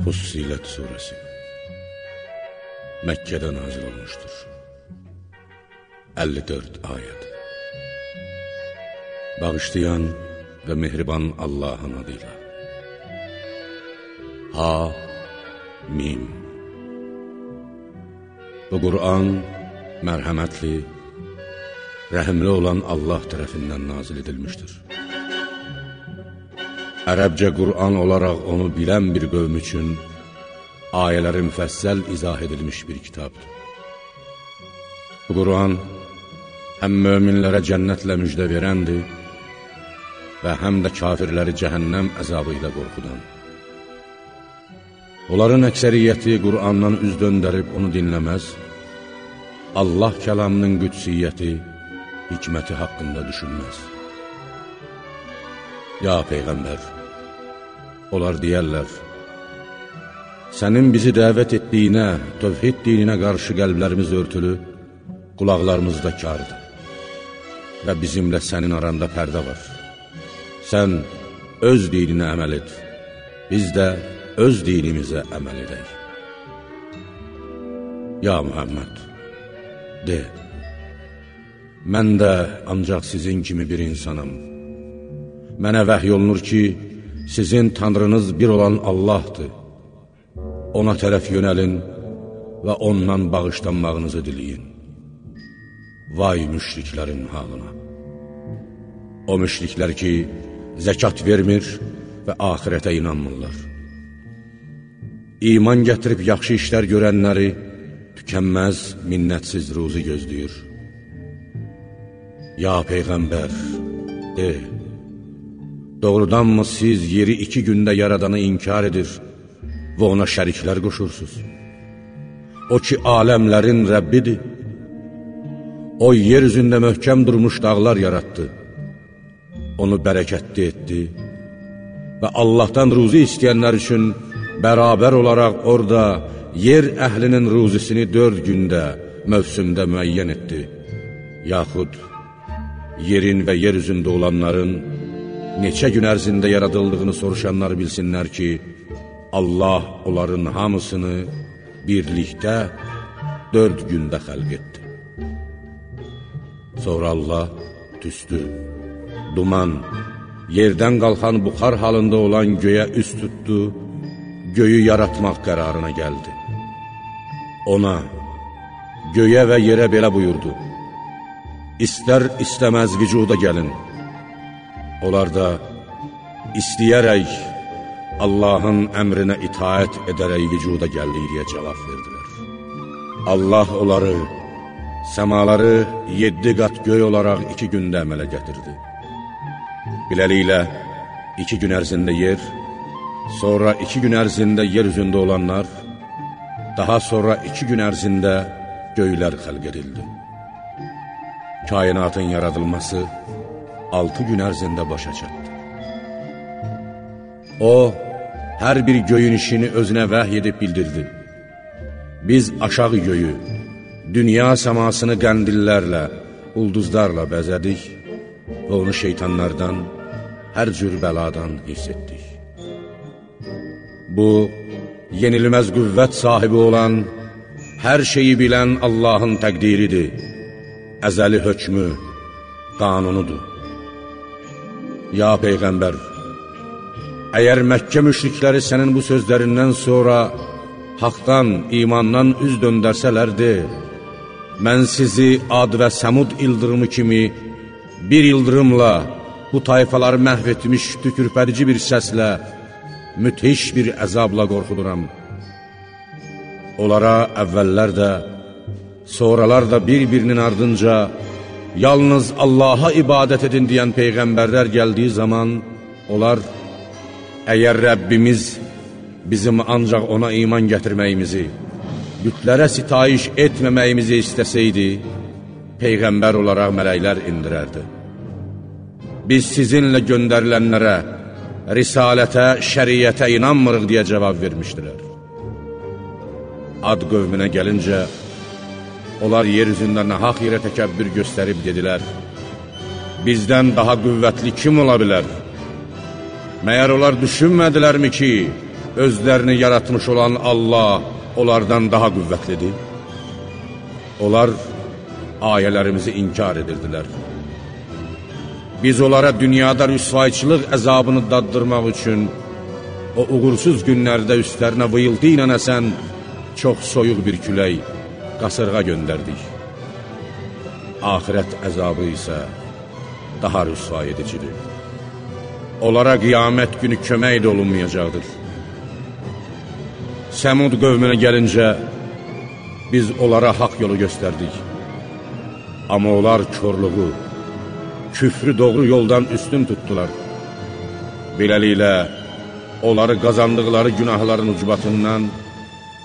Fussilət surəsi Məkkədə nazil olmuşdur. 54 ayəd Bağışlayan və mehriban Allahın adıyla Ha Mim. Bu Qur'an mərhəmətli, rəhimli olan Allah tərəfindən nazil edilmişdir Ərəbcə Qur'an olaraq onu bilən bir qövm üçün ayələri müfəssəl izah edilmiş bir kitabdır. Bu Qur'an həm möminlərə cənnətlə müjdə verəndir və həm də kafirləri cəhənnəm əzabı ilə qorxudan. Onların əksəriyyəti Qur'andan üz döndərib onu dinləməz, Allah kəlamının qüdsiyyəti, hikməti haqqında düşünməz. Ya Peyğəmbər, onlar deyərlər, sənin bizi dəvət etdiyinə, tövhid dininə qarşı qəlblərimiz örtülü, qulaqlarımız da kardır və bizimlə sənin aranda pərdə var. Sən öz dininə əməl et, biz də öz dinimizə əməl edək. Ya Muhammed, de, mən də ancaq sizin kimi bir insanım. Mənə vəhy olunur ki, sizin tanrınız bir olan Allahdır. Ona tərəf yönəlin və ondan bağışlanmağınızı diliyin. Vay müşriklərin halına! O müşriklər ki, zəkat vermir və ahirətə inanmırlar. İman gətirib yaxşı işlər görənləri tükənməz, minnətsiz ruzu gözləyir. Ya Peyğəmbər, de, Doğrudanmı siz yeri iki gündə yaradanı inkar edir və ona şəriklər qoşursuz? O ki, aləmlərin Rəbbidir. O, yer üzündə möhkəm durmuş dağlar yaratdı. Onu bərəkətli etdi və Allahdan ruzi istəyənlər üçün bərabər olaraq orada yer əhlinin ruzisini dörd gündə, mövsümdə müəyyən etdi. Yaxud yerin və yer üzündə olanların neçə gün ərzində yaradıldığını soruşanlar bilsinlər ki, Allah onların hamısını birlikdə dörd gündə xəlq etdi. Sonra Allah tüstü, duman, yerdən qalxan buxar halında olan göyə üst tutdu, göyü yaratmaq qərarına gəldi. Ona, göyə və yerə belə buyurdu, İstər istəməz vücuda gəlin, Onlar da istəyərək Allahın əmrinə itaət edərək vücuda gəldik deyə cavab verdilər. Allah onları, səmaları yeddi qat göy olaraq iki gündə əmələ gətirdi. Beləliklə, iki gün ərzində yer, sonra iki gün ərzində yer üzündə olanlar, daha sonra iki gün ərzində göylər xəlq edildi. Kainatın yaradılması, altı gün ərzində başa çatdı. O, hər bir göyün işini özünə vəhy edib bildirdi. Biz aşağı göyü, dünya səmasını qəndillərlə, ulduzlarla bəzədik və onu şeytanlardan, hər cür bəladan hiss etdik. Bu, yenilməz qüvvət sahibi olan, hər şeyi bilən Allahın təqdiridir, əzəli hökmü, qanunudur. Ya Peyğəmbər, əgər Məkkə müşrikləri sənin bu sözlərindən sonra haqdan, imandan üz döndərsələr de, mən sizi ad və səmud ildırımı kimi bir ildırımla bu tayfaları məhv etmiş tükürpədici bir səslə, müthiş bir əzabla qorxuduram. Onlara əvvəllər də, sonralar da bir-birinin ardınca yalnız Allaha ibadət edin deyən Peyğəmbərlər gəldiyi zaman, onlar, əgər Rəbbimiz bizim ancaq ona iman gətirməyimizi, bütlərə sitayiş etməməyimizi istəsəydi, Peyğəmbər olaraq mələklər indirərdi. Biz sizinlə göndərilənlərə, risalətə, şəriyyətə inanmırıq deyə cavab vermişdilər. Ad qövmünə gəlincə, Onlar yer üzündə nahaq yerə təkəbbür göstərib dedilər, Bizdən daha qüvvətli kim ola bilər? Məyər onlar düşünmədilərmi ki, özlərini yaratmış olan Allah onlardan daha qüvvətlidir? Onlar ayələrimizi inkar edirdilər. Biz onlara dünyada rüsvayçılıq əzabını daddırmaq üçün o uğursuz günlərdə üstlərinə vıyıldı ilə əsən çox soyuq bir külək, qasırğa göndərdik. Ahirət əzabı isə daha rüsva edicidir. Onlara qiyamət günü kömək də olunmayacaqdır. Səmud qövmünə gəlincə, biz onlara haqq yolu göstərdik. Amma onlar körluğu, küfrü doğru yoldan üstün tutdular. Beləliklə, onları qazandıqları günahların ucbatından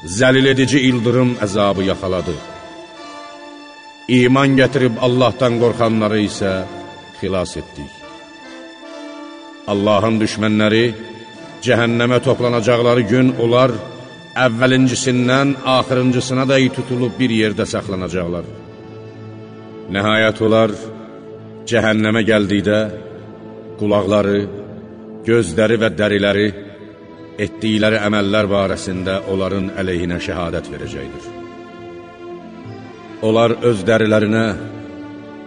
zəlil edici ildırım əzabı yaxaladı. İman gətirib Allahdan qorxanları isə xilas etdik. Allahın düşmənləri cəhənnəmə toplanacaqları gün onlar əvvəlincisindən axırıncısına da tutulub bir yerdə saxlanacaqlar. Nəhayət onlar cəhənnəmə gəldikdə qulaqları, gözləri və dəriləri etdikləri əməllər barəsində onların əleyhinə şəhadət verəcəkdir. Onlar öz dərilərinə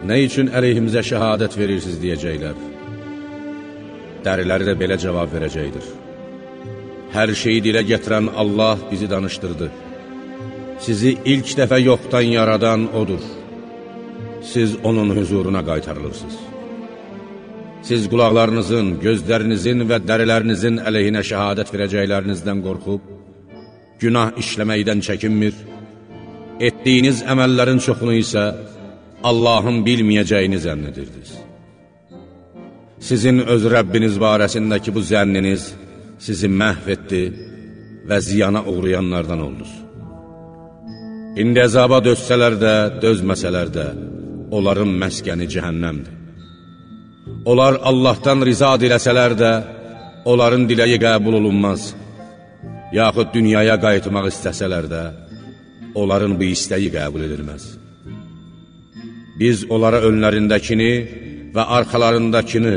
nə üçün əleyhimizə şəhadət verirsiniz deyəcəklər. Dəriləri də belə cavab verəcəkdir. Hər şeyi dilə gətirən Allah bizi danışdırdı. Sizi ilk dəfə yoxdan yaradan O'dur. Siz Onun huzuruna qaytarılırsınız. Siz qulaqlarınızın, gözlərinizin və dərilərinizin əleyhinə şəhadət verəcəklərinizdən qorxub, günah işləməkdən çəkinmir, etdiyiniz əməllərin çoxunu isə Allahın bilməyəcəyini zənn edirdiniz. Sizin öz Rəbbiniz barəsindəki bu zənniniz sizi məhv etdi və ziyana uğrayanlardan oldunuz. İndi əzaba dözsələr də, dözməsələr də, onların məskəni cəhənnəmdir. Onlar Allahdan riza diləsələr də, onların diləyi qəbul olunmaz. Yaxud dünyaya qayıtmaq istəsələr də, onların bu istəyi qəbul edilməz. Biz onlara önlərindəkini və arxalarındakını,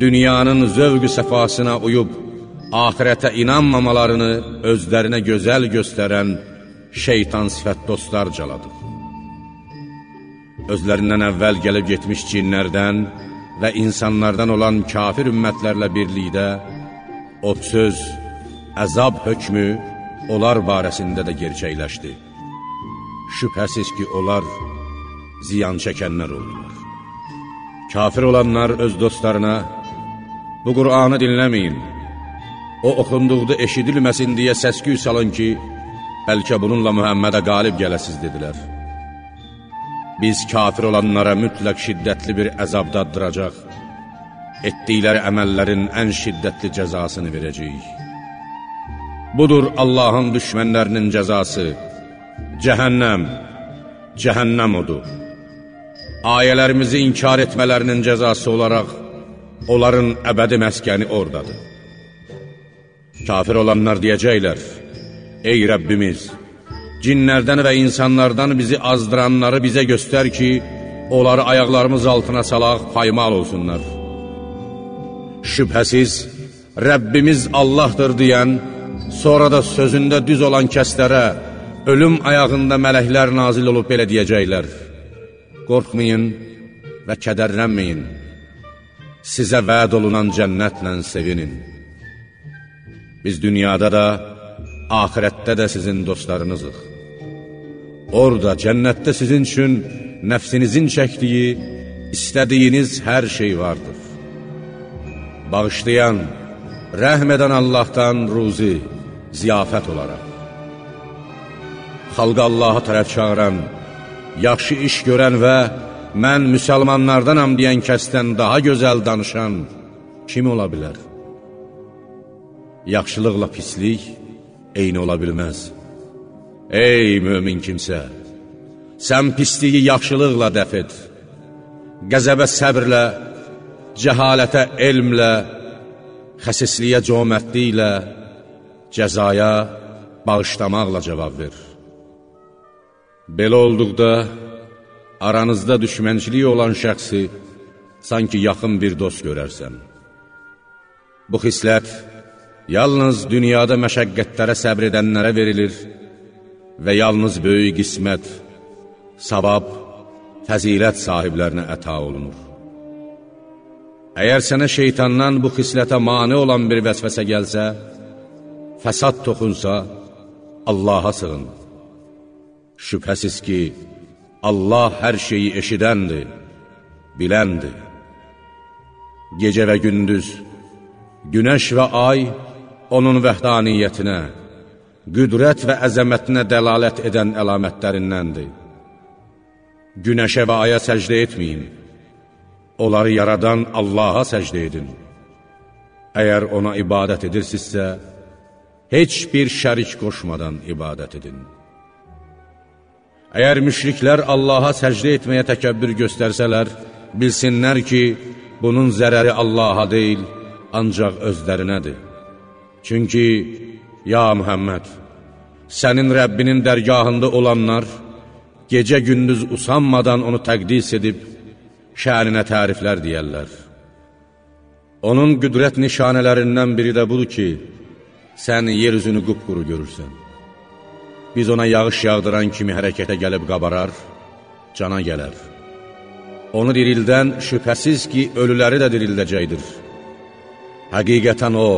dünyanın zövqü səfasına uyub, ahirətə inanmamalarını özlərinə gözəl göstərən şeytan sifət dostlar caladıq. Özlərindən əvvəl gəlib getmiş cinlərdən və insanlardan olan kafir ümmətlərlə birlikdə o söz, əzab hökmü onlar barəsində də gerçəkləşdi. Şübhəsiz ki, onlar ziyan çəkənlər oldular. Kafir olanlar öz dostlarına, bu Qur'anı dinləməyin, o oxunduqda eşidilməsin deyə səsküy salın ki, bəlkə bununla Mühəmmədə qalib gələsiz dedilər. Biz kafir olanlara mütləq şiddətli bir əzab daddıracaq, etdikləri əməllərin ən şiddətli cəzasını verəcəyik. Budur Allahın düşmənlərinin cəzası, cəhənnəm, cəhənnəm odur. Ayələrimizi inkar etmələrinin cəzası olaraq, onların əbədi məskəni oradadır. Kafir olanlar deyəcəklər, Ey Rəbbimiz, cinlərdən və insanlardan bizi azdıranları bizə göstər ki, onları ayaqlarımız altına salaq, paymal olsunlar. Şübhəsiz, Rəbbimiz Allahdır deyən, sonra da sözündə düz olan kəslərə, ölüm ayağında mələklər nazil olub belə deyəcəklər. Qorxmayın və kədərlənməyin, sizə vəd olunan cənnətlə sevinin. Biz dünyada da, ahirətdə də sizin dostlarınızıq. Orada, cənnətdə sizin üçün nəfsinizin çəkdiyi, istədiyiniz hər şey vardır. Bağışlayan, rəhm edən Allahdan ruzi, ziyafət olaraq. Xalqa Allaha tərəf çağıran, yaxşı iş görən və mən müsəlmanlardanam deyən kəsdən daha gözəl danışan kim ola bilər? Yaxşılıqla pislik eyni ola bilməz. Ey mömin kimsə, sən pisliyi yaxşılıqla dəf et, qəzəbə səbrlə, cəhalətə elmlə, xəsisliyə cömərtliklə, cəzaya bağışlamaqla cavab ver. Belə olduqda, aranızda düşmənçiliyi olan şəxsi sanki yaxın bir dost görərsən. Bu xislət yalnız dünyada məşəqqətlərə səbr edənlərə verilir və yalnız böyük qismət, savab, fəzilət sahiblərinə əta olunur. Əgər sənə şeytandan bu xislətə mani olan bir vəsvəsə gəlsə, fəsad toxunsa, Allaha sığın. Şübhəsiz ki, Allah hər şeyi eşidəndir, biləndir. Gecə və gündüz, günəş və ay onun vəhdaniyyətinə, qüdrət və əzəmətinə dəlalət edən əlamətlərindəndir. Günəşə və aya səcdə etməyin, onları yaradan Allaha səcdə edin. Əgər ona ibadət edirsinizsə, heç bir şərik qoşmadan ibadət edin. Əgər müşriklər Allaha səcdə etməyə təkəbbür göstərsələr, bilsinlər ki, bunun zərəri Allaha deyil, ancaq özlərinədir. Çünki, ya Mühəmməd, sənin Rəbbinin dərgahında olanlar, gecə-gündüz usanmadan onu təqdis edib, şəninə təriflər deyərlər. Onun qüdrət nişanələrindən biri də budur ki, sən yer üzünü qupquru görürsən. Biz ona yağış yağdıran kimi hərəkətə gəlib qabarar, cana gələr. Onu dirildən şübhəsiz ki, ölüləri də dirildəcəkdir. Həqiqətən o,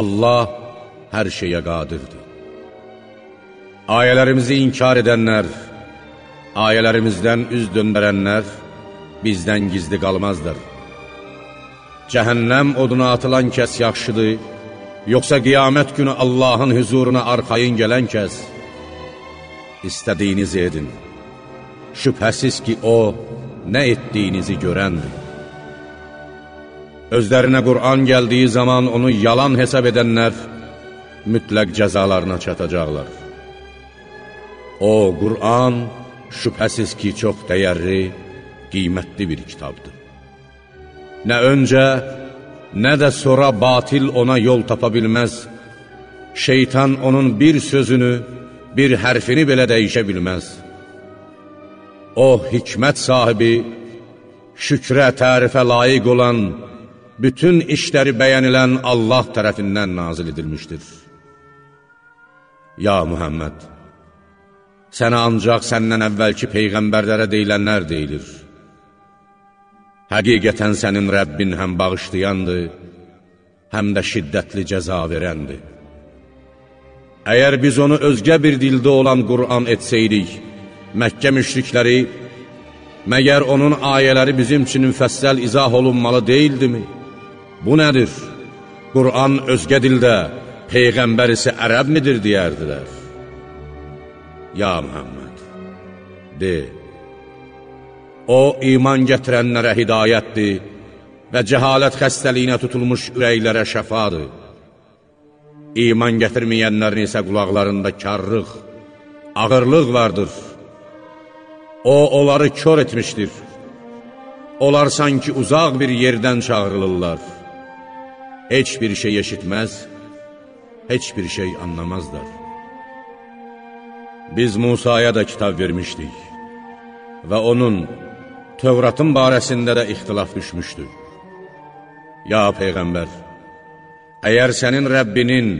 Allah hər şeyə qadirdir. Ayələrimizi inkar edənlər, ayələrimizdən üz döndərənlər bizdən gizli qalmazdır. Cəhənnəm oduna atılan kəs yaxşıdır, yoxsa qiyamət günü Allahın hüzuruna arxayın gələn kəs, istədiyinizi edin. Şübhəsiz ki, O, nə etdiyinizi görəndir. Özlərinə Qur'an gəldiyi zaman onu yalan hesab edənlər mütləq cəzalarına çatacaqlar. O, Qur'an şübhəsiz ki, çox dəyərli, qiymətli bir kitabdır. Nə öncə, nə də sonra batil ona yol tapa bilməz. Şeytan onun bir sözünü, bir hərfini belə dəyişə bilməz. O, hikmət sahibi, şükrə, tərifə layiq olan, bütün işləri bəyənilən Allah tərəfindən nazil edilmişdir. Ya Muhammed, sənə ancaq səndən əvvəlki peyğəmbərlərə deyilənlər deyilir. Həqiqətən sənin Rəbbin həm bağışlayandır, həm də şiddətli cəza verəndir. Əgər biz onu özgə bir dildə olan Qur'an etsəydik, Məkkə müşrikləri, məgər onun ayələri bizim üçün müfəssəl izah olunmalı deyildimi? Bu nədir? Qur'an özgə dildə, Peyğəmbər isə ərəb midir deyərdilər. Ya Muhammed, de, O, iman gətirənlərə hidayətdir və cəhalət xəstəliyinə tutulmuş ürəklərə şəfadır. İman gətirməyənlərin isə qulaqlarında karlıq, ağırlıq vardır. O, onları kör etmişdir. Onlar sanki uzaq bir yerdən çağırılırlar. Heç bir şey eşitməz, heç bir şey anlamazlar. Biz Musaya da kitab vermişdik və onun Tövratın barəsində də ixtilaf düşmüşdü. Ya Peyğəmbər, əgər sənin Rəbbinin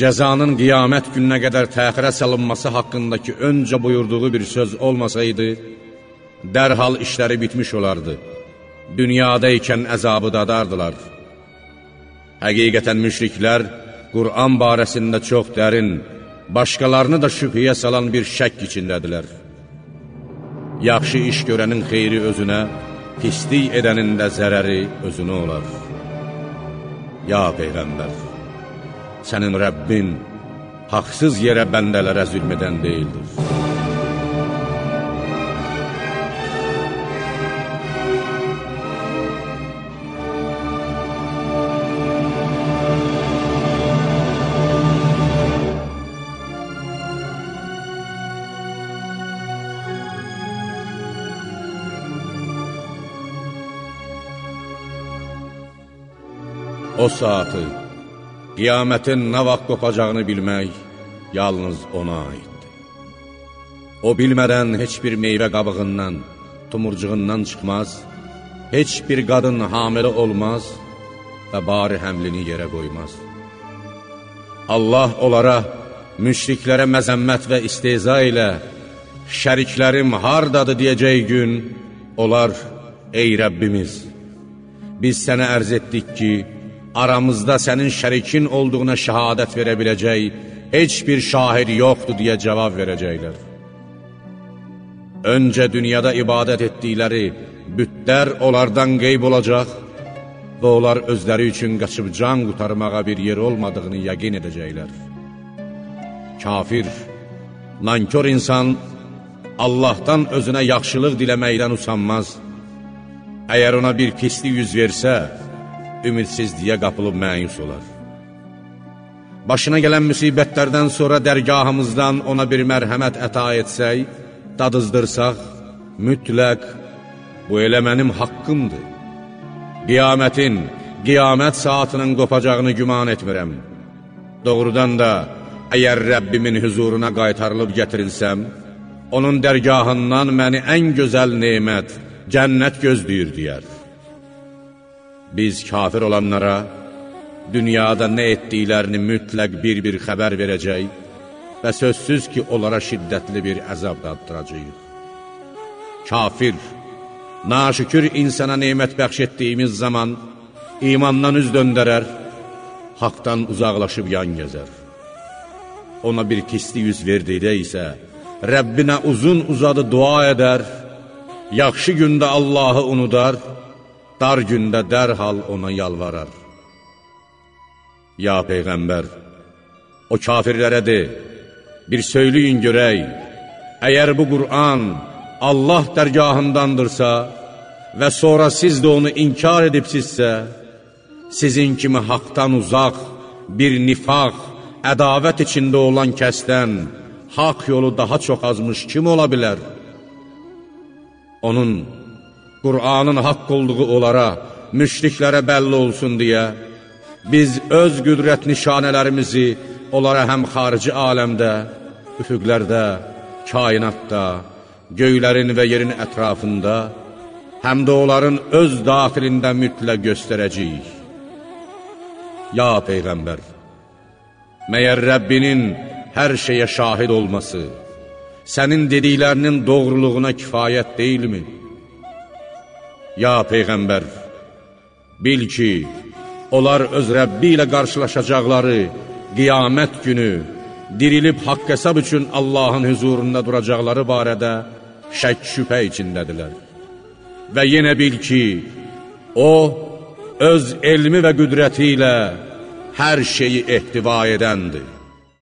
cəzanın qiyamət gününə qədər təxirə salınması haqqındakı öncə buyurduğu bir söz olmasaydı, dərhal işləri bitmiş olardı. Dünyada ikən əzabı dadardılar. Həqiqətən müşriklər Qur'an barəsində çox dərin, başqalarını da şübhəyə salan bir şək içindədilər. Yaxşı iş görənin xeyri özünə, pislik edənin də zərəri özünə olar. Ya Peyğəmbər, sənin Rəbbin haqsız yerə bəndələrə zülm edən deyildir. O saatı, qiyamətin nə vaxt qopacağını bilmək yalnız ona aiddir. O bilmədən heç bir meyvə qabığından, tumurcuğundan çıxmaz, heç bir qadın hamilə olmaz və bari həmlini yerə qoymaz. Allah onlara, müşriklərə məzəmmət və isteza ilə, şəriklərim hardadır deyəcək gün, onlar, ey Rəbbimiz, biz sənə ərz etdik ki, aramızda sənin şərikin olduğuna şəhadət verə biləcək heç bir şahid yoxdur deyə cavab verəcəklər. Öncə dünyada ibadət etdikləri bütlər onlardan qeyb olacaq və onlar özləri üçün qaçıb can qutarmağa bir yer olmadığını yəqin edəcəklər. Kafir, nankör insan Allahdan özünə yaxşılıq diləməkdən usanmaz. Əgər ona bir pislik yüz versə, ümidsizliyə qapılıb məyus olar. Başına gələn müsibətlərdən sonra dərgahımızdan ona bir mərhəmət əta etsək, dadızdırsaq, mütləq, bu elə mənim haqqımdır. Qiyamətin, qiyamət saatının qopacağını güman etmirəm. Doğrudan da, əgər Rəbbimin hüzuruna qaytarılıb gətirilsəm, onun dərgahından məni ən gözəl nemət, cənnət gözləyir, deyər. Biz kafir olanlara, dünyada nə etdiklərini mütləq bir-bir xəbər verəcək, və sözsüz ki, onlara şiddətli bir əzab daddıracaq. Kafir, naşükür insana neymət bəxş etdiyimiz zaman imandan üz döndərər, haqdan uzaqlaşıb yan gəzər. Ona bir pisli yüz verdikdə isə, Rəbbinə uzun uzadı dua edər, yaxşı gündə Allahı unudar, dar gündə dərhal ona yalvarar. Ya Peyğəmbər, o kafirlərə de, bir söyləyin görək, əgər bu Qur'an Allah dərgahındandırsa və sonra siz də onu inkar edibsizsə, sizin kimi haqdan uzaq, bir nifaq, ədavət içində olan kəsdən haqq yolu daha çox azmış kim ola bilər? Onun, Qur'anın haqq olduğu onlara, müşriklərə bəlli olsun deyə, biz öz qüdrət nişanələrimizi onlara həm xarici aləmdə, üfüqlərdə, kainatda, göylərin və yerin ətrafında, həm də onların öz daxilində mütləq göstərəcəyik. Ya Peyğəmbər, məyər Rəbbinin hər şeyə şahid olması, sənin dediklərinin doğruluğuna kifayət deyilmi? Ya Peyğəmbər, bil ki, onlar öz Rəbbi ilə qarşılaşacaqları qiyamət günü, dirilib haqq hesab üçün Allahın hüzurunda duracaqları barədə şək şübhə içindədirlər. Və yenə bil ki, O, öz elmi və qüdrəti ilə hər şeyi ehtiva edəndir.